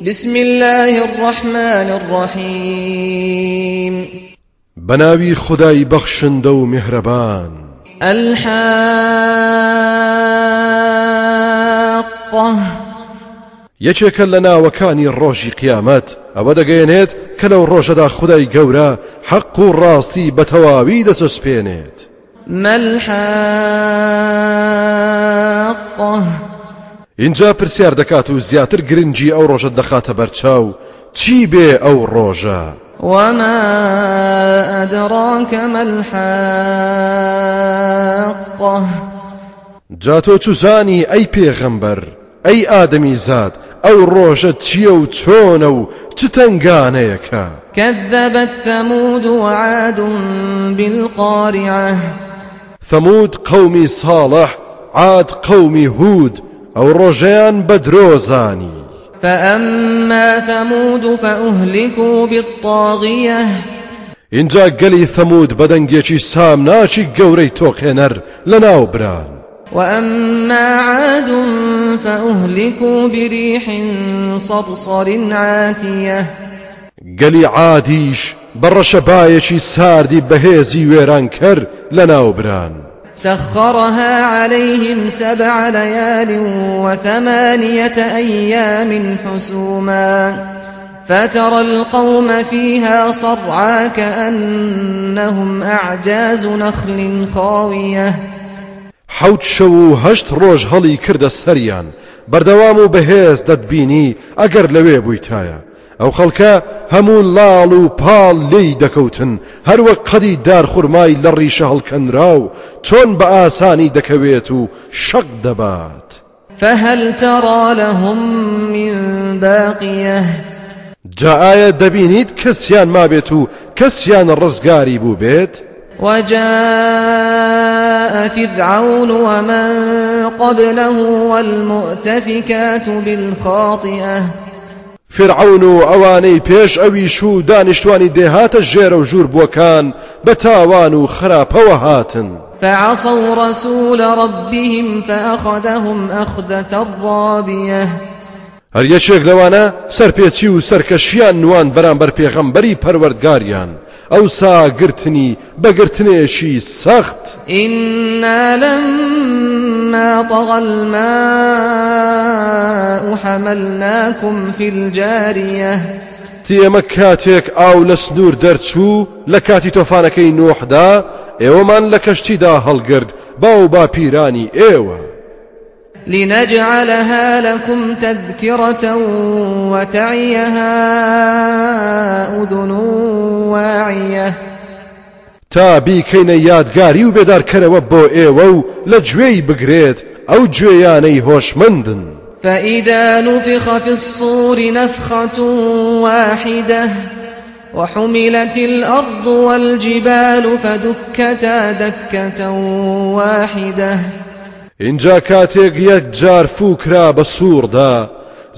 بسم الله الرحمن الرحيم. بناوي خداي بخشندو مهربان. الحاقة. یەکێکە لە ناوەکانی ڕۆژی قیامەت ئەوە دەگەیەنێت کە لەو ڕۆژەدا خدای گەورە حەق و ڕاستی بە تەواوی دەچەسپێنێت. اینجا پرسیار دەکات و زیاتر گرنگی ئەو ڕۆژە دەخاتە بەرچاو چی بێ ئەو ڕۆژە وما أدراك ما الحاقة؟ جا تۆ چوزانی ئەی پێغەمبەر ئەی ئادەمی زاد ئەو ڕۆژە چییە و چۆنە و چ تنگانەیەکە كذبت ثمود وعاد بالقارعة. ثەمود قەومی ساڵح عاد قەومی هود ئەو ڕۆژەیان بە درۆزانی فأما ثمود فأهلكوا بالطاغية. اینجا گەلی ثەمود بە دەنگێکی سامناکی گەورەی تۆقێنەر لە ناو بران وأما عاد فأهلكوا بريح صرصر عاتية. گەلی عادیش بە ڕەشەبایەکی ساردی بەهێزی وێرانکەر لە ناو بران سخرها عليهم سبع ليال وثمانية أيام حسوما فترى القوم فيها صرعا كأنهم أعجاز نخل خاوية. حەوت شەو و هەشت ڕۆژ هەڵی کردە سەریان بەردەوام و بەهێز دەتبینی ئەگەر لەوێ بوویتایە. ئەو خەڵکە هەموو لاڵ و پاڵ لی دەکەوتن هەروەک قەدی دارخورمای لە ڕیشە هەڵکەنرا و چۆن بە ئاسانی دەکەوێت و شەق دەبات فهل ترى لهم من باقية جا ئایا دەبینیت کەسیان مابێت و کەسیان ڕزگاری بوو بێت وجاء فرعون ومن قبله والمؤتفكات بالخاطئة. فرعون و ئەوانەی پێش ئەویش و دانیشتوانی دێهاتە ژێرە و ژوور بووەکان بە تاوان و خراپەوە هاتن. فعصوا رسول ربهم فأخذهم أخذة رابية هەر یەکێک لەوانە سەرپێچی و سەرکەشیان نوان بەرامبەر پێغەمبەری پەروەردگاریان. ئەو ساگرتنی بەگرتنێشی سەخت. إنا لما طغى الماء حملناكم في الجارية تێمە کاتێک ئاو لە سنوور دەرچوو لە کاتی تۆفانەکەی نۆحدا ئێوەمان لە کەشتیدا هەڵگرد باو با پیرانی ئێوە. لنجعلها لكم تذكرة وتعيها أذن واعية تا بیکەینە یادگاری و بێدارکەرەوە بۆ ئێوە و لە گوێی بگرێت ئەو گوێیانەی هۆشمەندن. فإذا نفخ في الصور نفخة واحدة وحملت الأرض والجبال فدكتا دكة واحدة اینجا کاتێک یەک جار فوکرا بە سووردا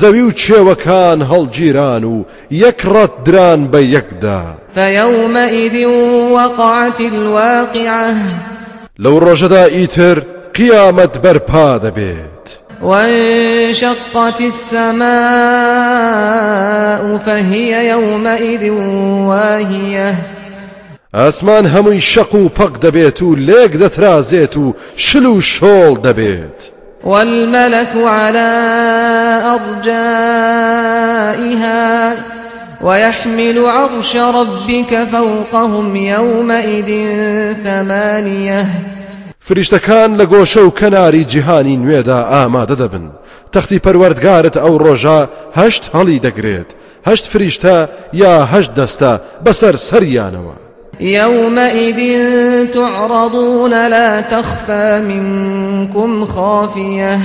زەوی و چێوەکان هەڵگیران و یەک ڕەت دران بە یەکدا. فيومئذ وقعت الواقعة لەو ڕۆژەدا ئیتر قیامەت بەرپا دەبێت. وانشقت السماء فهي يومئذ واهية ئاسمان هەمووی شەق و پەق دەبێت و لێک دەترازێت و شل و شۆڵ دەبێت. والملك على أرجائها ويحمل عرش ربك فوقهم يومئذ ثمانية. فریشتەکان لە گۆشە و کەناری جیهانی نوێدا ئامادە دەبن. تەختی پەروەردگارت ئەو ڕۆژە هەشت هەڵی دەگرێت. هەشت فریشتە یا هەشت دەستە بەسەر يومئذ تعرضون لا تخفى منكم خافية.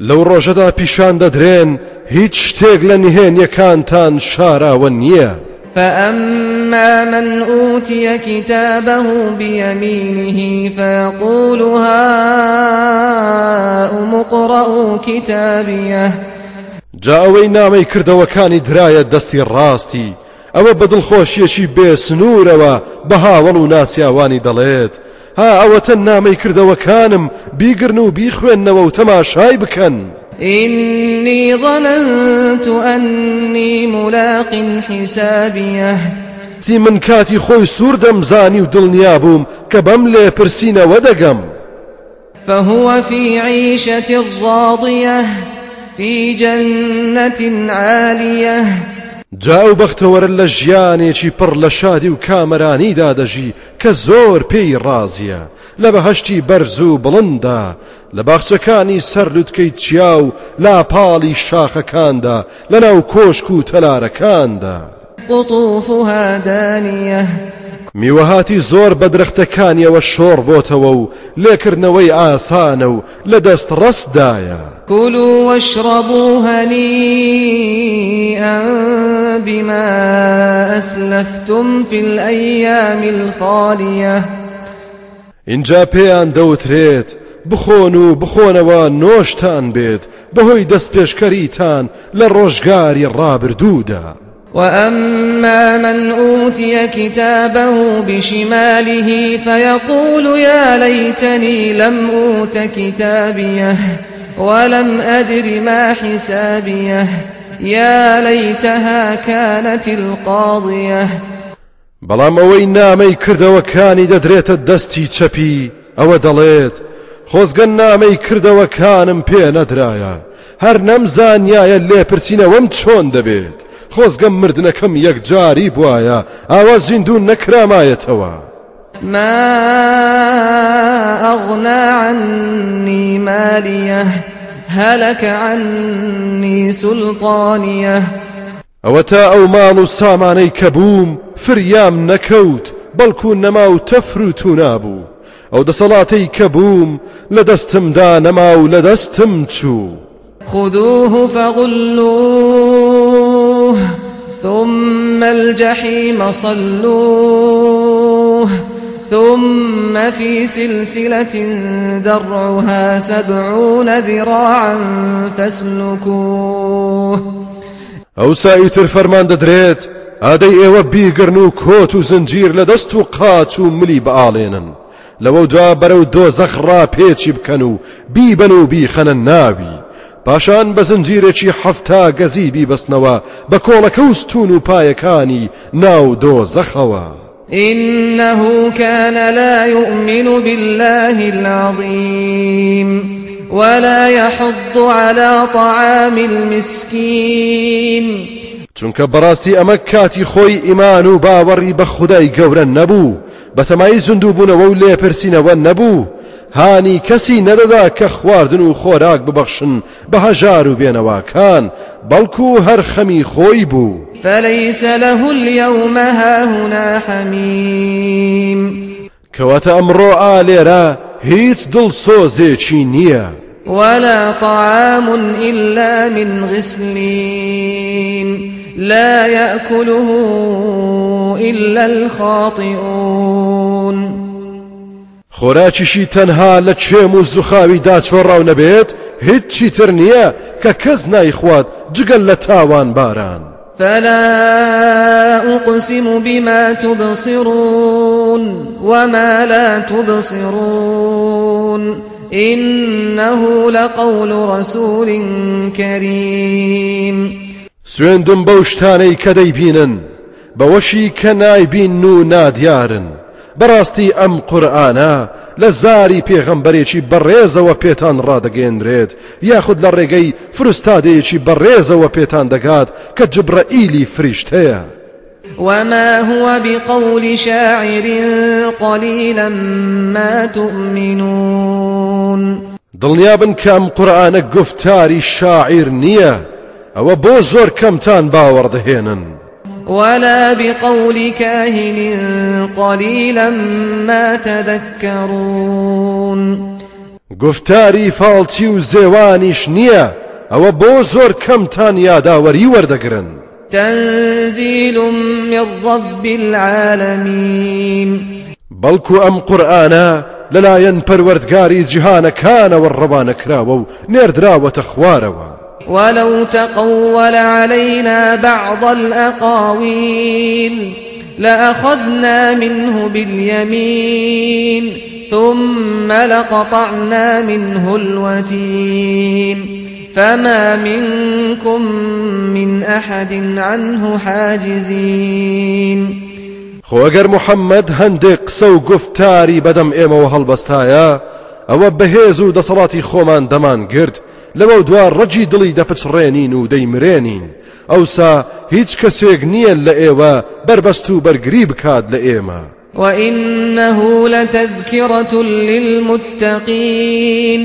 لەو ڕۆژەدا پیشان دەدرێن هیچ شتێک لە نهێنیەکانتان شاراوە نییە. فأما من أوتي كتابه بيمينه فيقول هاؤم اقرءوا كتابيه. جا ئەوەی نامەی کردەوەکانی درایە دەستی ڕاستی. ئەوە بەدڵخۆشیەکی بێسنوورەوە بە هاوڵ و ناسیاوانی دەڵێت. ها ئەوەتە نامەی کردەوەکانم بیگرن و بیخوێندنەوە و تەماشای بکەن. إني ظننت أني ملاق حسابيه. سی من کاتی خۆی سوور دەمزانی و دڵنیا بووم کە بەم لێ پرسیینەوە دەگەم. فهو في عيشة راضية في جنة عالية. جا و بەختەوەرە لە ژیانێکی پڕ لە شادی و کامەرانیدا دەژی کە زۆر پێی ڕازیە. لە بەهشتی بەرز و بڵندا لە باخچەکانی سەر لوتکەی چیا و لاپاڵی شاخەکاندا لەناو کۆشک و تەلارەکاندا. قطوفها دانية میوەهاتی زۆر بە درەختەکانیەوە شۆڕ بۆتەوە و لێکردنەوەی ئاسانە و لە دەست ڕستدایە. كلوا واشربوا هنيئا بما أسلفتم في الأيام الخالية. اینجا پێیان دەوترێت بخۆن و بخۆنەوە نۆشتان بێت بەهۆی دەست پێشکەریتان لە ڕۆژگاری ڕابردوودا. وأما من أوتي كتابه بشماله فيقول يا ليتني لم أوت كتابيه ولم أدر ما حسابيه يا ليتها كانت القاضية. بەڵام ئەوەی نامەی کردەوەکانی دەدرێتە دەستی چەپی ئەوە دەڵێت خۆزگەن نامەی کردەوەکانم پێ نەدرایە هەر نەمزانیایە لێپرسینەوەم چۆن دەبێت. خۆزگەم مردنەکەم یەکجاری بواە ئاوا زیندون نەکرامایەتەوە ما أغنى عني مالية هلك عني سلطانية. ئەوە تا ئەو ماڵ و سامانەی کە بووم فریام نەکەوت بەڵکو نەما و تەفروت و نابوو ئەو دەسەڵاتەی کە بووم لە دەستمدا نەما و لە دەستم چوو خذوه فغلوه ثم الجحيم صلوه ثم في سلسلة درعها سبعون ذراعا فاسلكوه. ئەو سا ئیتر فەرمان دەدرێت ئادەی ئێوە بیگرن و کۆت و زنجیر لە دەست و قاچ و ملی بئاڵێنن لەوە جا بەرەو دۆزەخ ڕاپێچی بکەن و بیبەن و بیخەنە ناوی پاشان بە زنجیرێکی حەفتا گەزی بیبەستنەوە بە کۆڵەکە و ستون و پایەکانی ناو دۆزەخەوە. إنه كان لا يؤمن بالله العظيم ولا يحض على طعام المسكين. چونکە بەڕاستی ئەمە کاتی خۆی ئیمان و باوەڕی بە خودای گەورە نەبوو بەتەمایی زندوو بوونەوە و لێپرسینەوە نەبوو هانی کەسی نەدەدا کە خواردن و خۆراک ببەخشن بە هەژار و بێنەواکان بەڵکو هەر خەمی خۆی بوو. فليس له اليوم هاهنا حميم. کەواتە ئەمڕۆ ئالێرە هیچ دڵسۆزێکی نییە. ولا طعام إلا من غسلين. لا يأكله إلا الخاطئون. خۆراکیشی تەنها لە چێم و زوخاویدا چۆڕاو نەبێت هیچی تر نییە کە کەس نایخوات جگەل لە تاوان باران. فلا أقسم بما تبصرون وما لا تبصرون. إنه لقول رسول كريم. سوێندم بەو شتانەی کە دەیبینن بەوەشی کە نایبین و نادیارن. بەڕاستی ئەم قورآانە لە زاری پێغەمبەرێکی بەڕێزەوە پێتان ڕادەگەێنرێت یاخود لە ڕێگەی فرستادەیەکی بەڕێزەوە پێتان دەگات کە جبرەئیلی فریشتەیە وما هو بقول شاعر قليلا ما تؤمنون. دڵنیابن کەم قورآانە گفتاری شاعیر نییە ئەوە بۆ زۆر کەمتان باوەڕدەهێنن ولا بقول كاهن قليلا ما تذكرون. گفتاری فاڵچی و زێوانیش نییە ئەوە بۆ زۆر کەمتان یاداوەری وەردەگرن. تنزيل من رب العالمين بەڵکو ئەم قورآانە لەلایەن پەروەردگاری جیهانەکانەوە ڕەوانە کراوە و نێردراوەتە خوارەوە. ولو تقول علينا بعض الأقاويل لأخذنا منه باليمين ثم لقطعنا منه الوتين فما منكم من أحد عنه حاجزين خۆ ئەگەر محەممەد هەندێک قسە و گفتاری بەدەم ئێمەوە هەڵبەستایە ئەوە بەهێز و دەسەڵاتی خۆمان دەمان گرت لەوە دووار ڕەجی دڵی دەپچڕێنین و دەیمرێنین. ئەوسا هیچ کەسێک نییە لە ئێوە بربەست و بەرگری بکات لە ئێمە. وإنه لتذكرة للمتقين.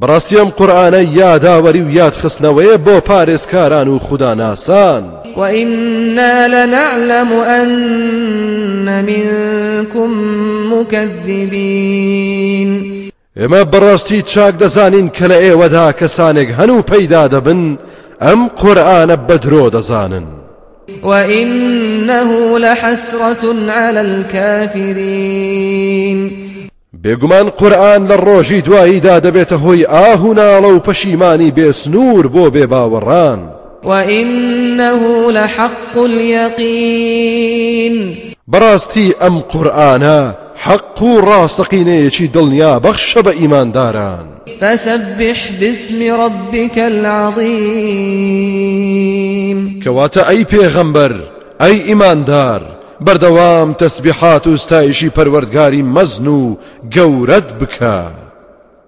بەڕاستیم قورآانە یاداوەری و یاد خستنەوەیە بۆ پارێزکاران و خوددا ناسان وإنا لنعلم أن منكم مكذبين. ئێمە بەڕاستی چاک دەزانین کە لە ئێوەدا کەسانێک هەن و پەیدا دەبن ئەم قورآانە بەدرۆ دەزانن وإنه لحسرة على الكافرين. بێگومان قورآن لە ڕۆژی دواییدا دەبێتە هۆی ئاهوناڵە و پەشیمانی بێسنوور بۆ بێ باوەڕان وإنه لحق اليقين. بەڕاستی ئەم قورآانە حەق و ڕاستەقینەیەکی دڵنیا بەخشە بە ئیمانداران. فسبح باسم ربك العظيم. کەواتە ئەی پێغەمبەر ئەی ئیماندار بەردەوام تەسبیحات و ستایشی پەروەردگاری مەزن و گەورەت بکە.